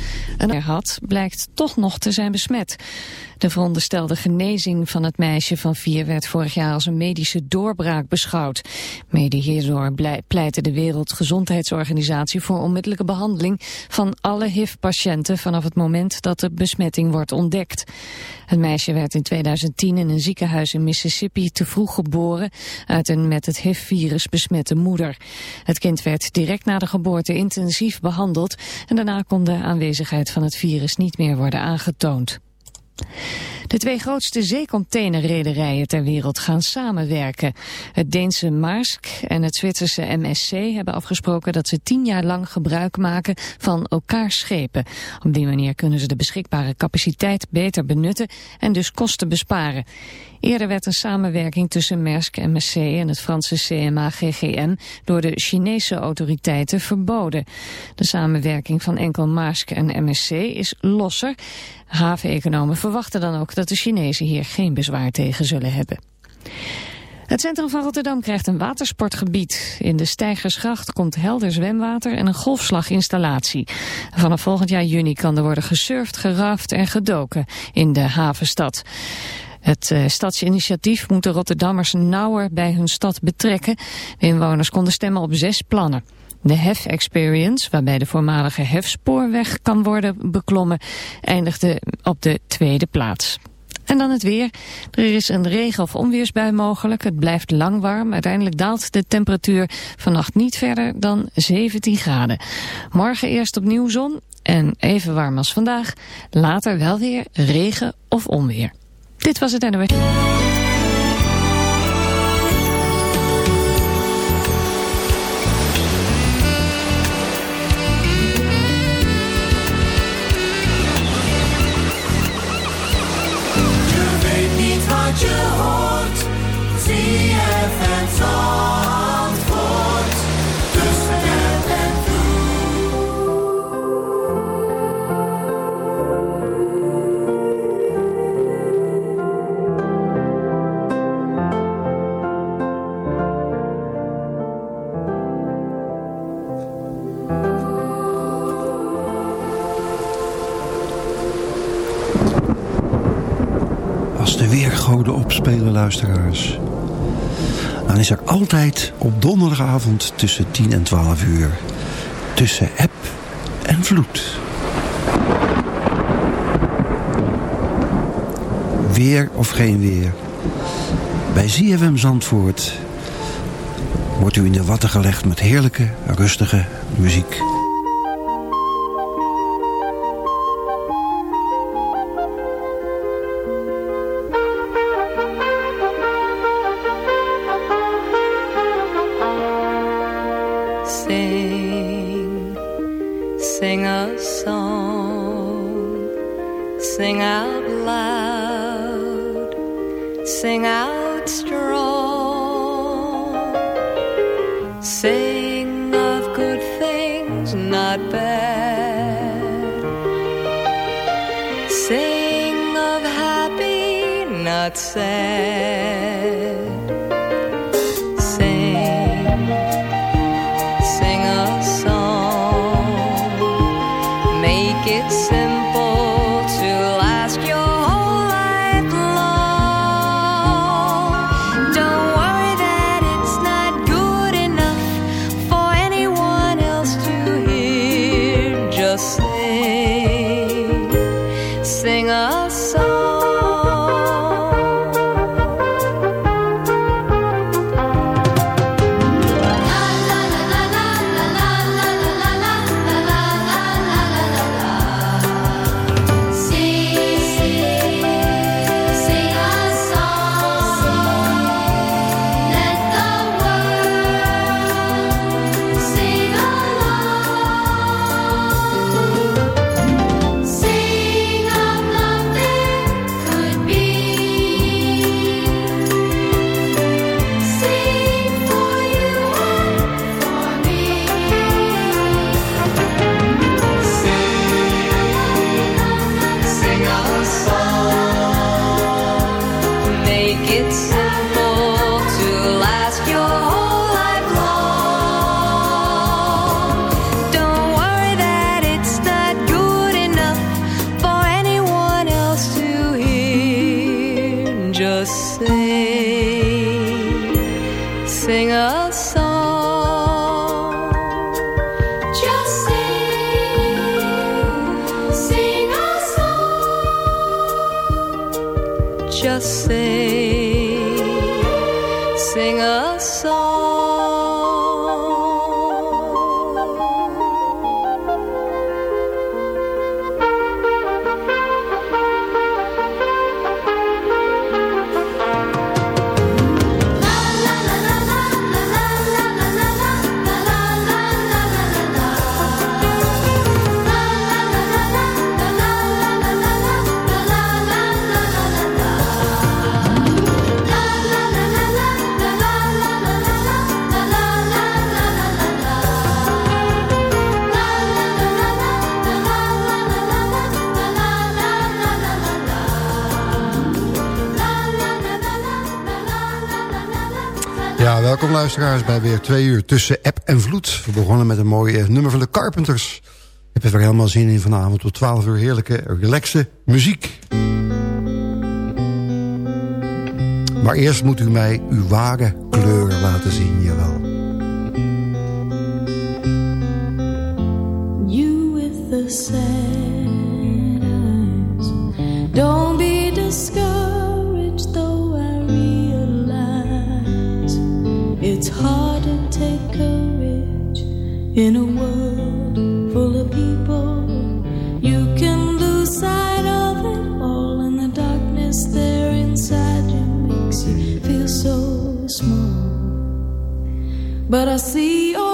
NOS-journaal. Een had blijkt toch nog te zijn besmet. De veronderstelde genezing van het meisje van vier werd vorig jaar als een medische doorbraak beschouwd. Mede hierdoor pleitte de Wereldgezondheidsorganisatie voor onmiddellijke behandeling van alle HIV-patiënten vanaf het moment dat de besmetting wordt ontdekt. Het meisje werd in 2010 in een ziekenhuis in Mississippi te vroeg geboren uit een met het HIV-virus besmette moeder. Het kind werd direct na de geboorte intensief behandeld en daarna kon de van het virus niet meer worden aangetoond. De twee grootste zeecontainerrederijen ter wereld gaan samenwerken. Het Deense Maersk en het Zwitserse MSC hebben afgesproken dat ze tien jaar lang gebruik maken van elkaars schepen. Op die manier kunnen ze de beschikbare capaciteit beter benutten en dus kosten besparen. Eerder werd een samenwerking tussen Maersk MSC en het Franse CMA-GGM door de Chinese autoriteiten verboden. De samenwerking van enkel Maersk en MSC is losser. Haveneconomen verwachten dan ook dat de Chinezen hier geen bezwaar tegen zullen hebben. Het centrum van Rotterdam krijgt een watersportgebied. In de Steigersgracht komt helder zwemwater en een golfslaginstallatie. Vanaf volgend jaar juni kan er worden gesurfd, geraft en gedoken in de havenstad. Het uh, stadsinitiatief moet de Rotterdammers nauwer bij hun stad betrekken. Inwoners konden stemmen op zes plannen. De HEF Experience, waarbij de voormalige hefspoorweg kan worden beklommen, eindigde op de tweede plaats. En dan het weer. Er is een regen- of onweersbui mogelijk. Het blijft lang warm. Uiteindelijk daalt de temperatuur vannacht niet verder dan 17 graden. Morgen eerst opnieuw zon en even warm als vandaag. Later wel weer regen of onweer. Dit was het NOS. Weergoden opspelen, luisteraars. Dan is er altijd op donderdagavond tussen 10 en 12 uur... tussen eb en vloed. Weer of geen weer. Bij ZFM Zandvoort wordt u in de watten gelegd met heerlijke, rustige muziek. luisteraars bij weer twee uur tussen app en vloed. We begonnen met een mooie eh, nummer van de Carpenters. Ik heb er helemaal zin in vanavond tot 12 uur heerlijke, relaxe muziek. Maar eerst moet u mij uw ware kleur laten zien, jawel. You with the sad don't be discouraged. It's hard to take courage in a world full of people. You can lose sight of it all, and the darkness there inside you makes you feel so small. But I see your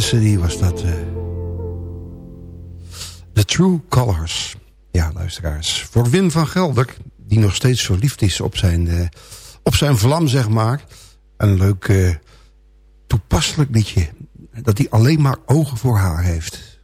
Cassidy was dat. Uh, The True Colors. Ja, luisteraars. Voor Wim van Gelder, die nog steeds zo verliefd is op zijn, eh, op zijn vlam, zeg maar. Een leuk eh, toepasselijk liedje. Dat hij alleen maar ogen voor haar heeft.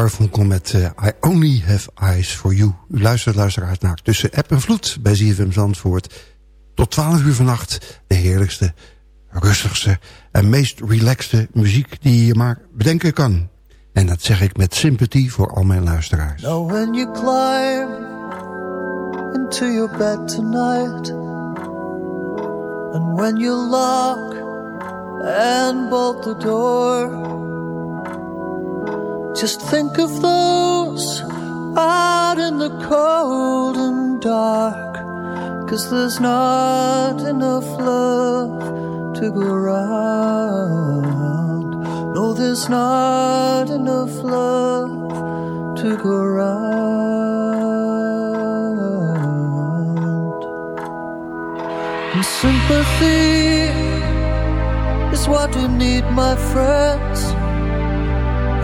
Garfunkel met uh, I Only Have Eyes For You. U luistert luisteraars naar Tussen App en Vloed bij ZFM Zandvoort. Tot 12 uur vannacht de heerlijkste, rustigste en meest relaxte muziek die je maar bedenken kan. En dat zeg ik met sympathie voor al mijn luisteraars. Now when you climb into your bed tonight And when you lock and bolt the door Just think of those out in the cold and dark. Cause there's not enough love to go around. No, there's not enough love to go around. And sympathy is what we need, my friends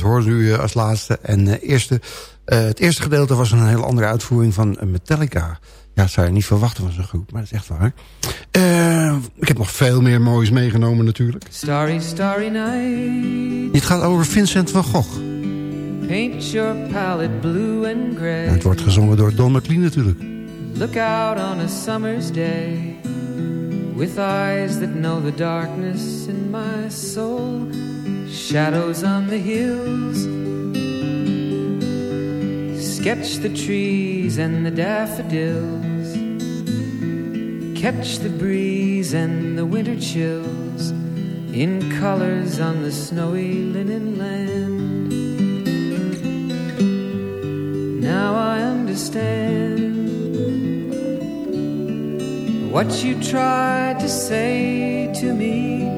Rowland hoorde u eh, als laatste. En uh, eerste, uh, het eerste gedeelte was een heel andere uitvoering van Metallica. Ja, dat zou je niet verwachten van zo'n groep, maar dat is echt waar. Uh, ik heb nog veel meer moois meegenomen natuurlijk. Starry, starry night. Dit gaat over Vincent van Gogh. Paint your palette blue and gray. En het wordt gezongen door Don McLean natuurlijk. Look out on a summer's day. With eyes that know the darkness in my soul. Shadows on the hills. Sketch the trees and the daffodils. Catch the breeze and the winter chills in colors on the snowy linen land. Now I understand what you tried to say to me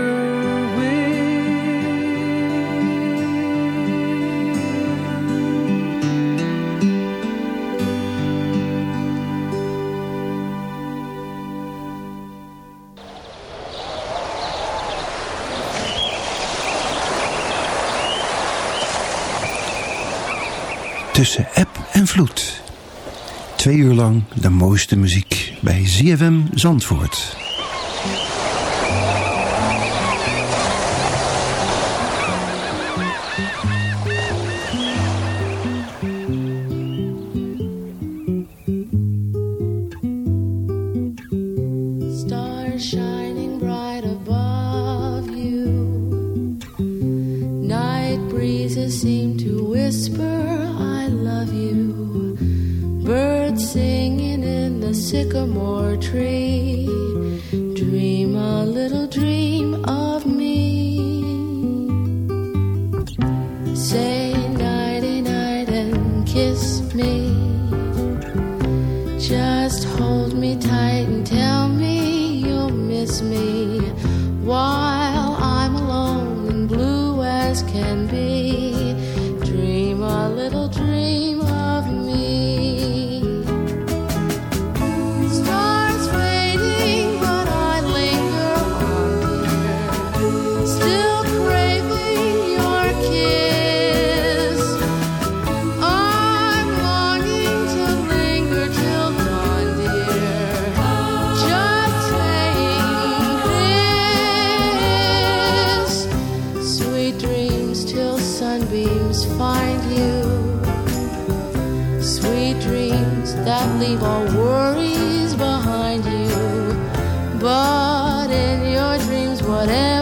tussen app en vloed. Twee uur lang de mooiste muziek bij ZFM Zandvoort. Papa's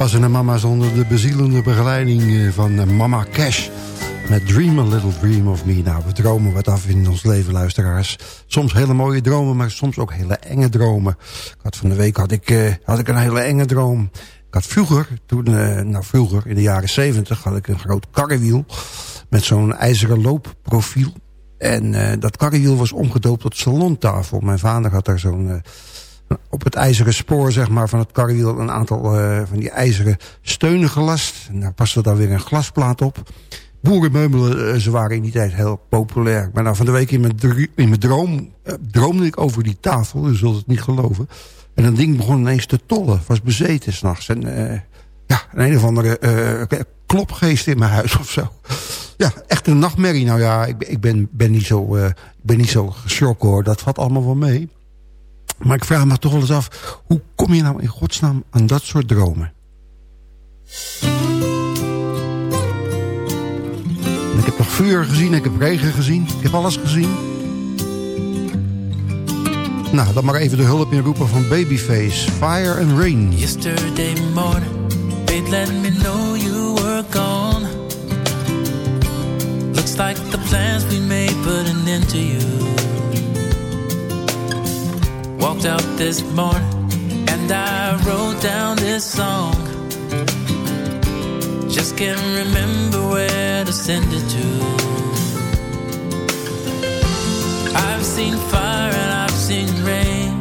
en de mama's onder de bezielende begeleiding eh, van eh, Mama Cash. Met Dream a Little Dream of Me. Nou, we dromen wat af in ons leven, luisteraars. Soms hele mooie dromen, maar soms ook hele enge dromen. Ik had van de week had ik, uh, had ik een hele enge droom. Ik had vroeger, toen, uh, nou vroeger, in de jaren zeventig... had ik een groot karrewiel met zo'n ijzeren loopprofiel. En dat karrewiel was omgedoopt tot salontafel. Mijn vader had daar zo'n op het ijzeren spoor zeg maar, van het karrewiel een aantal uh, van die ijzeren steunen gelast. En daar paste dan weer een glasplaat op. boerenmeubelen, uh, ze waren in die tijd heel populair. Maar nou, van de week in mijn, in mijn droom uh, droomde ik over die tafel. Je zult het niet geloven. En dat ding begon ineens te tollen. Was bezeten s'nachts. En ja, een, een of andere klopgeest in mijn huis of zo. Ja, echt een nachtmerrie. Nou ja, ik, ik ben, ben, niet zo, ik ben niet zo geschrokken hoor. Dat valt allemaal wel mee. Maar ik vraag me toch wel eens af... hoe kom je nou in godsnaam aan dat soort dromen? ik heb nog vuur gezien, ik heb regen gezien. Ik heb alles gezien. Nou, dan maar even de hulp inroepen van Babyface. Fire and Rain. Yesterday morning, babe let me know you were gone. Looks like the plans we made put an to you. Walked out this morning and I wrote down this song. Just can't remember where to send it to. I've seen fire and I've seen rain.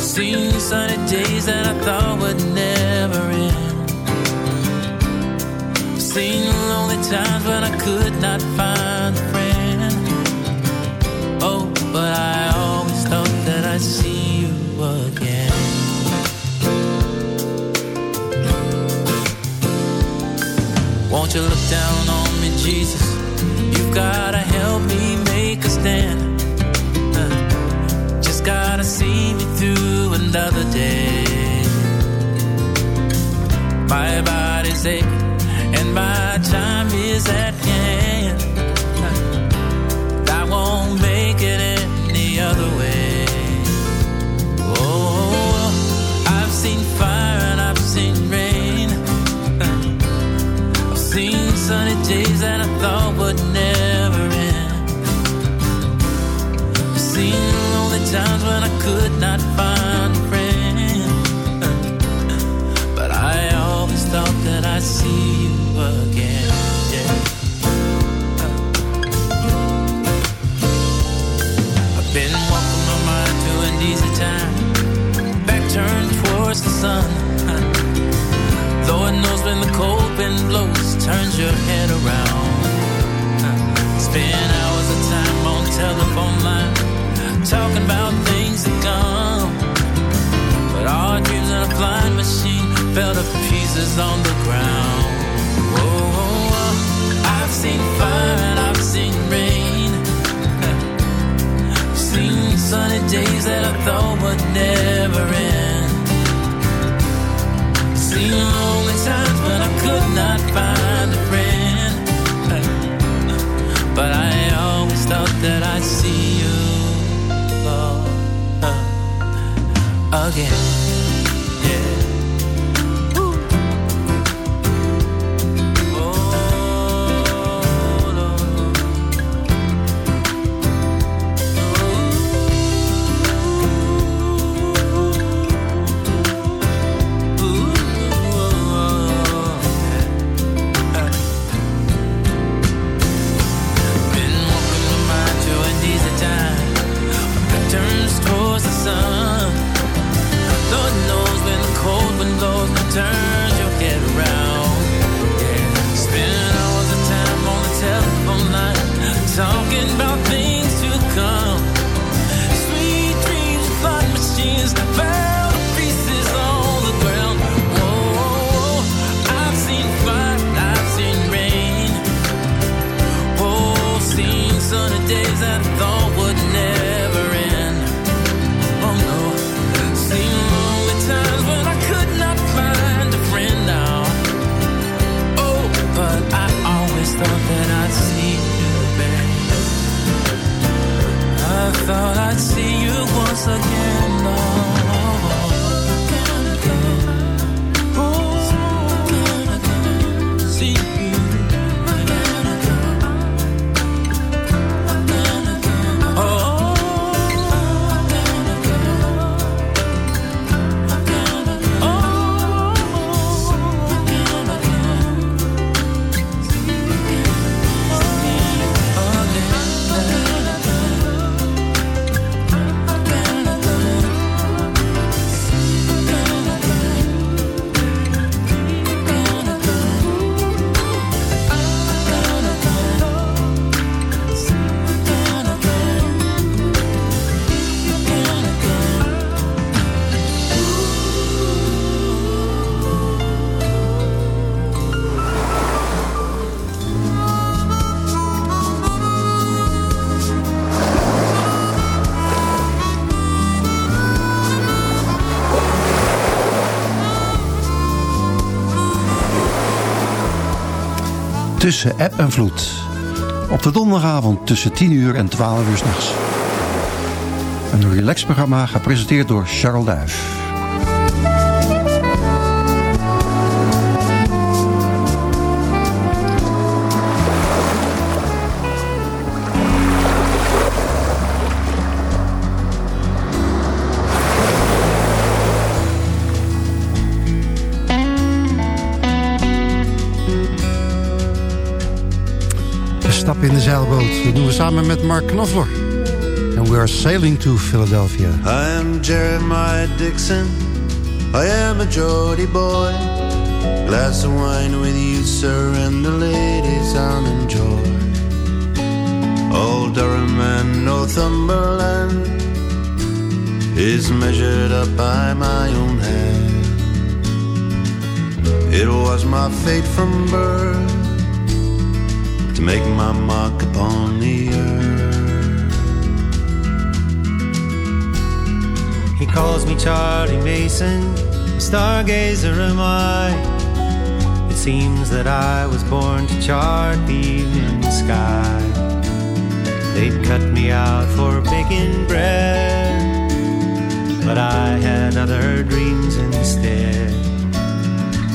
Seen sunny days that I thought would never end. Seen lonely times when I could not find a friend. Oh, but I I'd see you again. Won't you look down on me, Jesus? You've gotta help me make a stand. Just gotta see me through another day. My body's aching and my time is at your head around. Spend hours of time on telephone line, talking about things to come. But our dreams in a flying machine fell to pieces on the ground. Whoa, I've seen fire and I've seen rain. Seen sunny days that I thought would never again. Tussen app en vloed. Op de donderdagavond tussen 10 uur en 12 uur s'nachts. Een relaxprogramma gepresenteerd door Charles Duif. In de zeilboot. Dat doen we samen met Mark Knopfler. And we are sailing to Philadelphia. I am Jeremiah Dixon. I am a Geordie boy. Glass of wine with you, sir, and the ladies I'll enjoy. Old Durham and Northumberland is measured up by my own hand. It was my fate from birth to make my mark upon the earth. He calls me Charlie Mason, a stargazer am I. It seems that I was born to chart the evening sky. They'd cut me out for baking bread, but I had other dreams instead.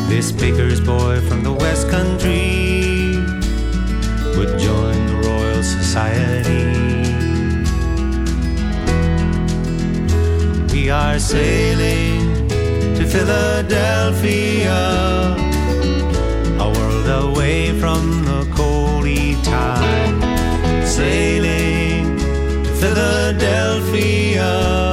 This baker's boy from the West Country Society. We are sailing to Philadelphia, a world away from the coaly Tyne. Sailing to Philadelphia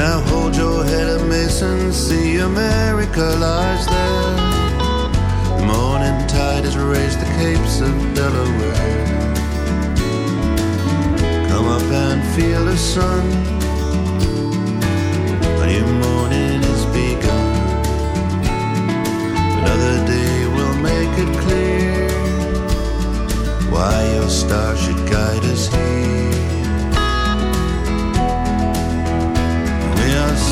Now hold your head up, Mason, see America lies there. The morning tide has raised the capes of Delaware. Come up and feel the sun. A new morning is begun. Another day will make it clear why your star should guide us here.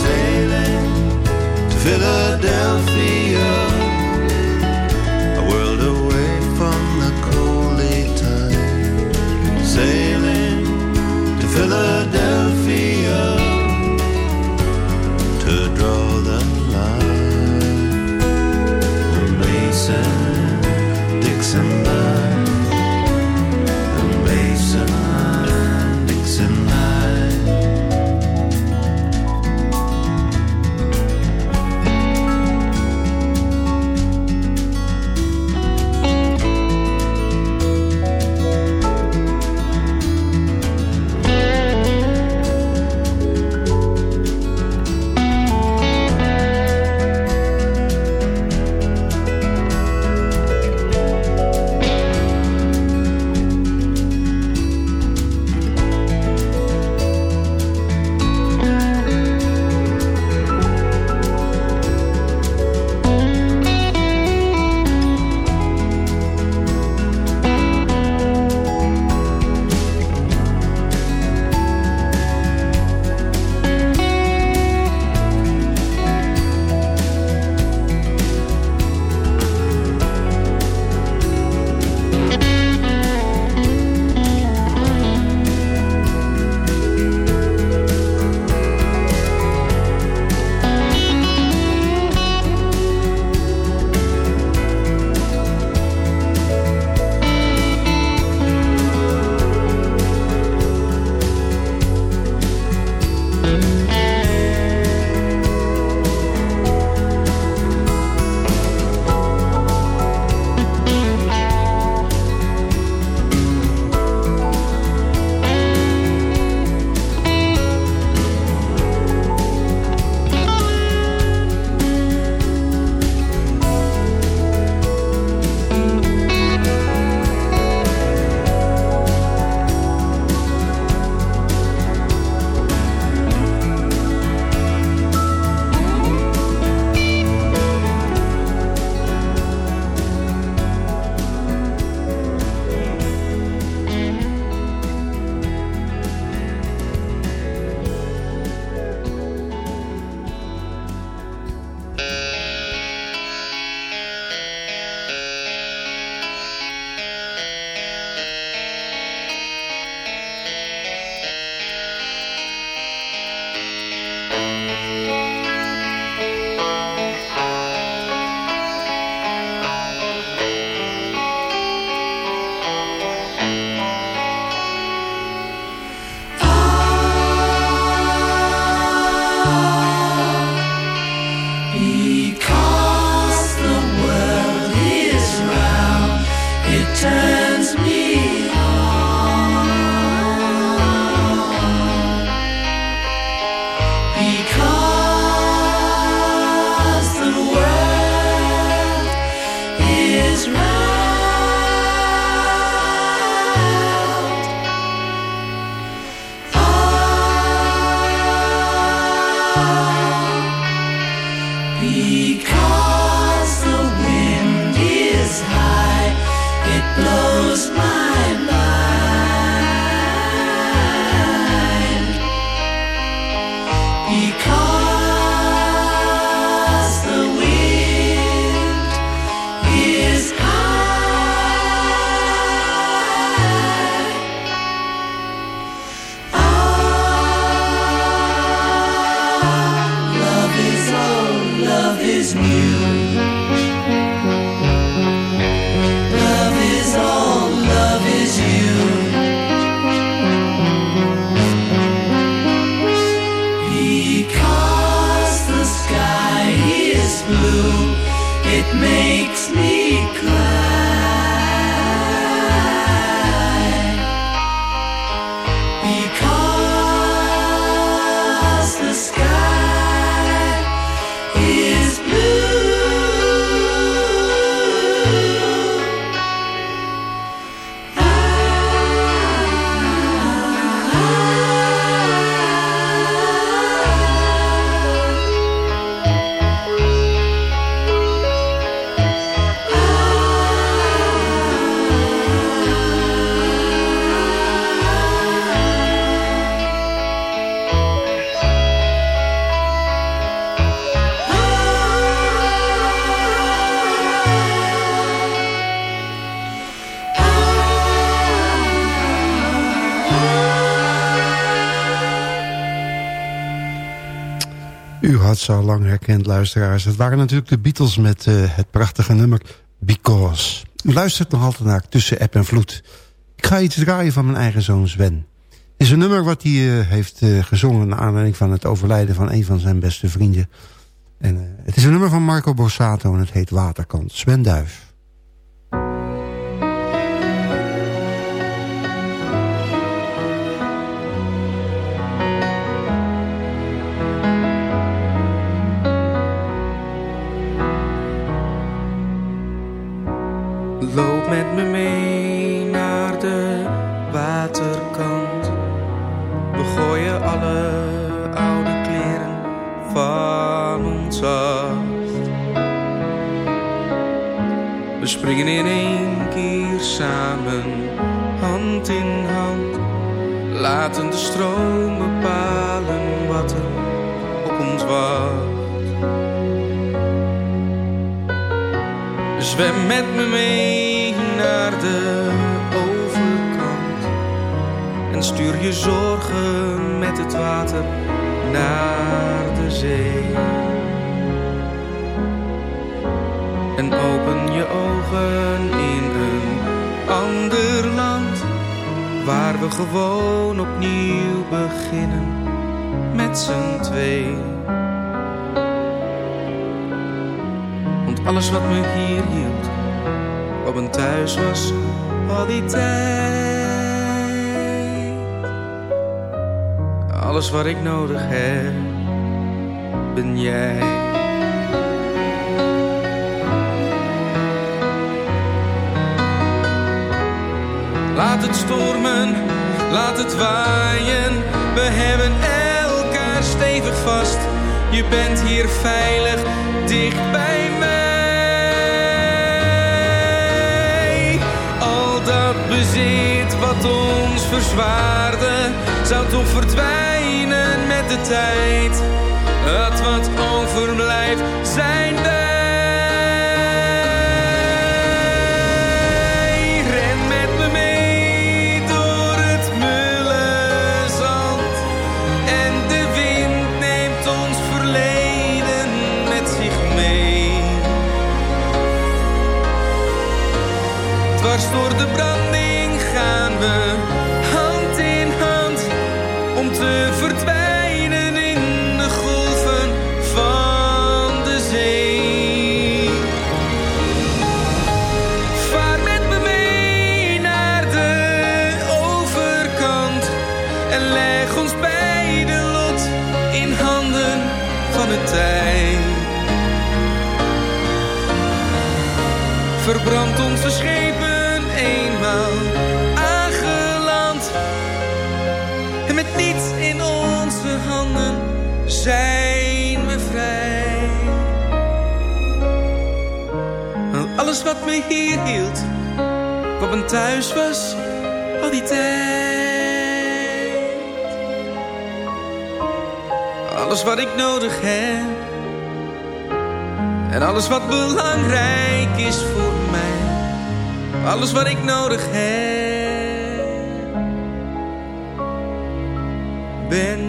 Sailing to Philadelphia, a world away from the coaly Tyne. Sailing to Philadelphia is new. Al lang herkend, luisteraars. Het waren natuurlijk de Beatles met eh, het prachtige nummer Because. Luistert nog altijd naar Tussen App en Vloed. Ik ga iets draaien van mijn eigen zoon Sven. Het is een nummer wat hij eh, heeft eh, gezongen... naar aanleiding van het overlijden van een van zijn beste vrienden. En, het is een nummer van Marco Borsato en het heet Waterkant. Sven. Loop met me mee naar de waterkant. We gooien alle oude kleren van ons af. We springen in één keer samen, hand in hand. Laten de stroom bepalen wat er op ons wacht. Zwem met me mee de overkant en stuur je zorgen met het water naar de zee. En open je ogen in een ander land waar we gewoon opnieuw beginnen met z'n twee. Want alles wat me hier hield, wat mijn thuis was, al die tijd. Alles wat ik nodig heb, ben jij. Laat het stormen, laat het waaien. We hebben elkaar stevig vast. Je bent hier veilig, dicht dat bezit wat ons verzwaarde, zou toch verdwijnen met de tijd. Het wat overblijft, zijn wij. Dwars door de branding alles wat me hier hield, wat mijn thuis was, al die tijd. Alles wat ik nodig heb. En alles wat belangrijk is voor mij. Alles wat ik nodig heb. Ben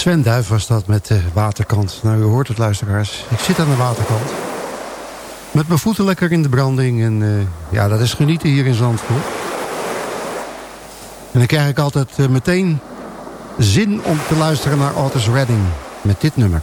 Sven Duif was dat met de waterkant. Nou, u hoort het luisteraars. Ik zit aan de waterkant. Met mijn voeten lekker in de branding. En uh, ja, dat is genieten hier in Zandvoort. En dan krijg ik altijd uh, meteen zin om te luisteren naar Otis Redding. Met dit nummer.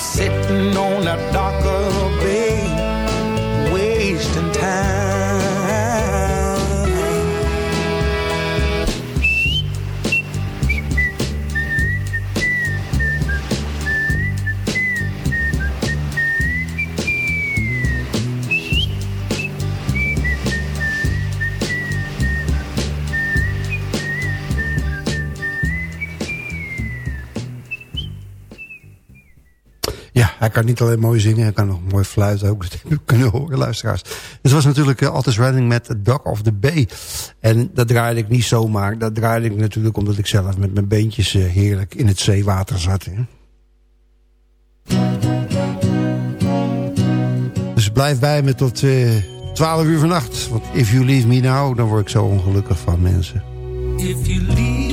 sitting on a darker bay, Hij kan niet alleen mooi zingen, hij kan nog mooi fluiten ook. Dat kunnen horen, luisteraars. Het was natuurlijk uh, Altis Running met The Dog of the Bay. En dat draaide ik niet zomaar. Dat draaide ik natuurlijk omdat ik zelf met mijn beentjes uh, heerlijk in het zeewater zat. Hè. Dus blijf bij me tot uh, eh, 12 uur vannacht. Want if you leave me now, dan word ik zo ongelukkig van mensen. If you leave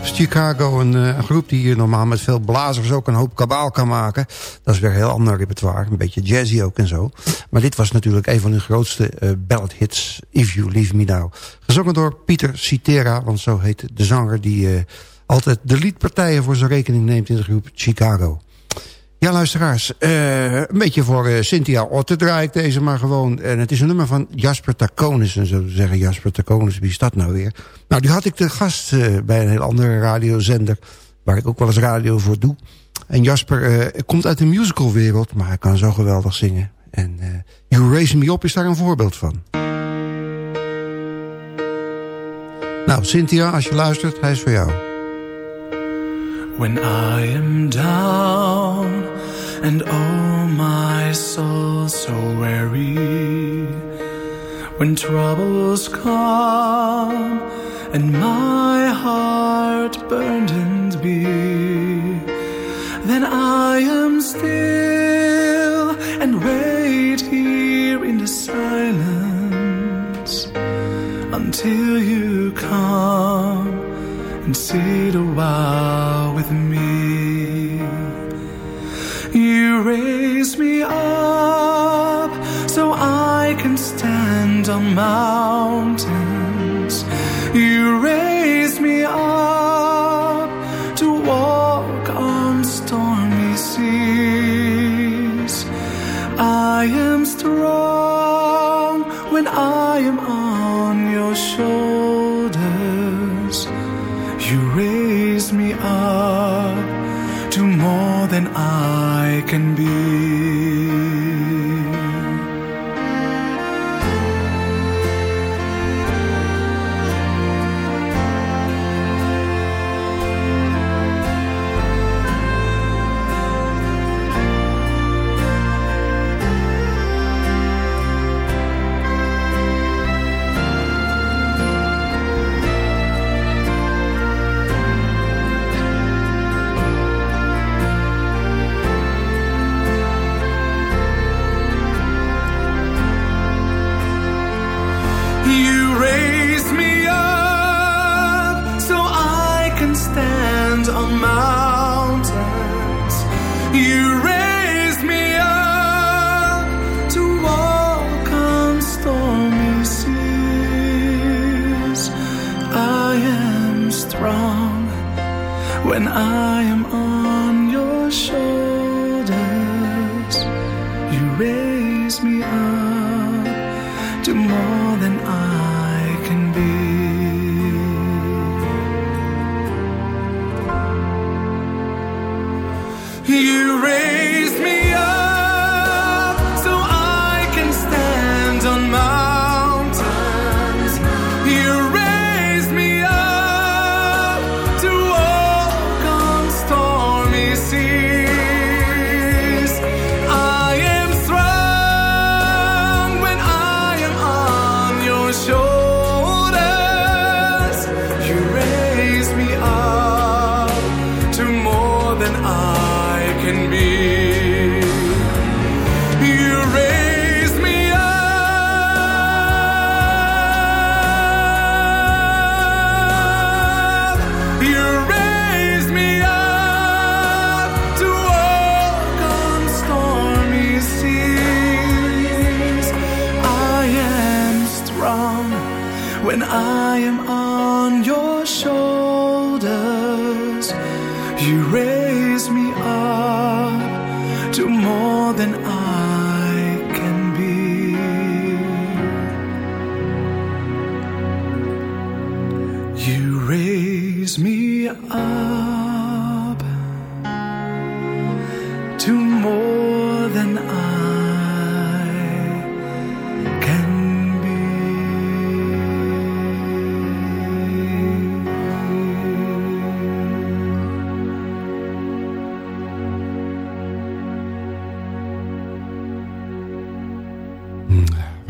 groep Chicago, een, een, groep die normaal met veel blazers ook een hoop kabaal kan maken. Dat is weer een heel ander repertoire, een beetje jazzy ook en zo. Maar dit was natuurlijk een van hun grootste uh, ballad hits, If You Leave Me Now. Gezongen door Pieter Citera, want zo heet de zanger die uh, altijd de liedpartijen voor zijn rekening neemt in de groep Chicago. Ja, luisteraars, uh, een beetje voor uh, Cynthia Otter draai ik deze maar gewoon. En het is een nummer van Jasper Taconis. En zo zeggen Jasper Taconis, wie is dat nou weer? Nou, die had ik de gast uh, bij een heel andere radiozender... waar ik ook wel eens radio voor doe. En Jasper komt uit de musicalwereld, maar hij kan zo geweldig zingen. En You Raise Me Up is daar een voorbeeld van. Nou, Cynthia, als je luistert, hij is voor jou. When I am down and oh my soul so weary. When troubles come and my heart burdened be then I am still and wait here in the silence until you come and sit a while 相貌。When I am on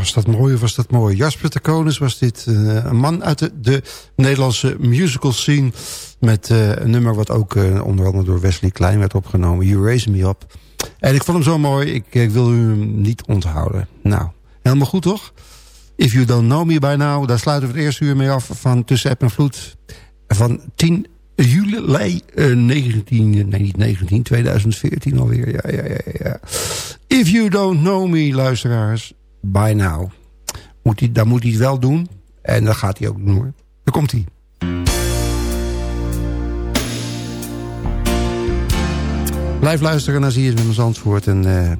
Was dat mooi was dat mooi? Jasper de Konis was dit. Uh, een man uit de, de, Nederlandse musical scene. Met uh, een nummer wat ook uh, onder andere door Wesley Klein werd opgenomen. You Raise Me Up. En ik vond hem zo mooi. Ik, ik wil u hem niet onthouden. Nou, helemaal goed toch? If You Don't Know Me By Now. Daar sluiten we het eerste uur mee af van Tussen App en Vloed. van 10 juli 19, nee niet 19, 2014 alweer. Ja, ja, ja, ja. If you don't know me, luisteraars, by now. Moet hij, dan moet hij het wel doen. En dat gaat hij ook doen hoor. Daar komt hij. Blijf luisteren naar Zie met Zandvoort. En uh,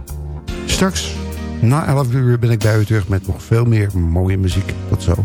straks, na 11 uur, ben ik bij u terug met nog veel meer mooie muziek. Tot zo.